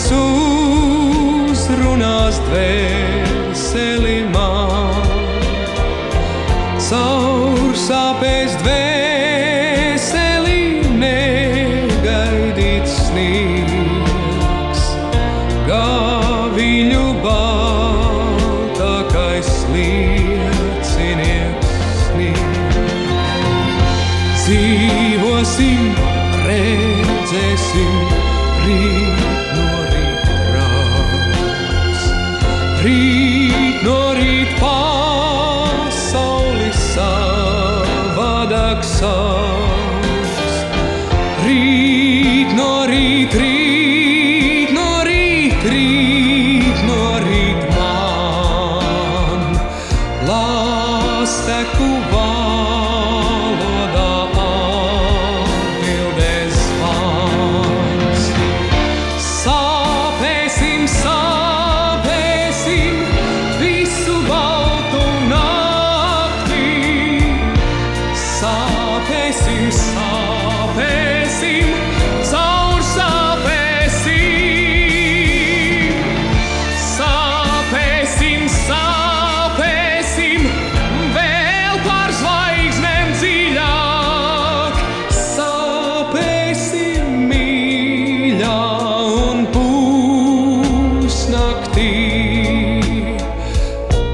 Jēzus runās dvēseli man, caur sāpēs dvēseli negaidīts sniegs, gāviļu baltākais liecinieks sniegs. Dzīvosim, redzēsim, rīt. songs. Read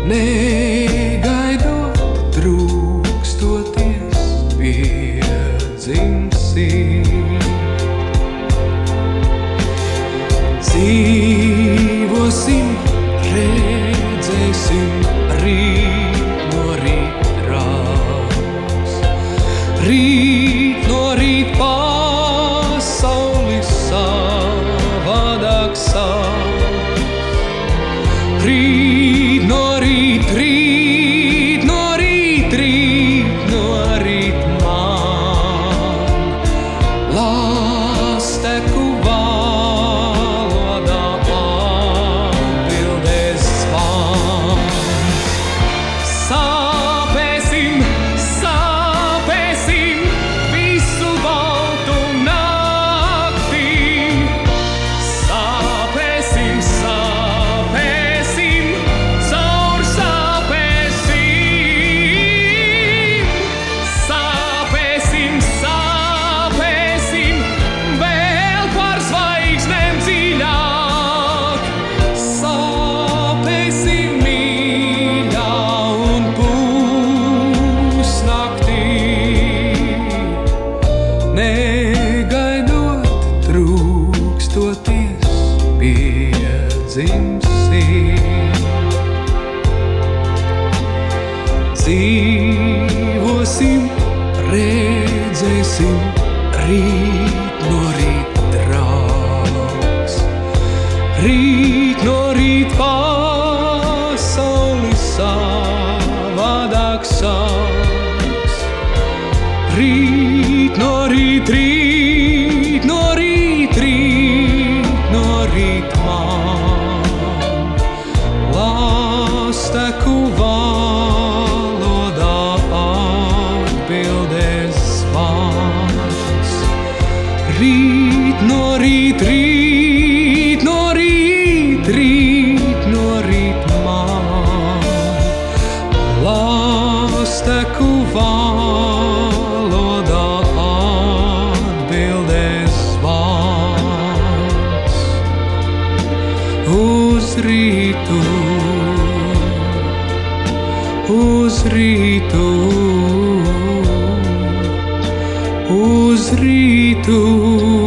negaidot, trūkstoties piedzimsim. Dzīvosim, redzēsim, rīt no rīt rāms. Rīt redzēsim, redzēsim, rīt no rīta drāks. Rīt no rīta pasauli savādāk sāks. Rīt no rīta rīt. uz rītu, uz rītu.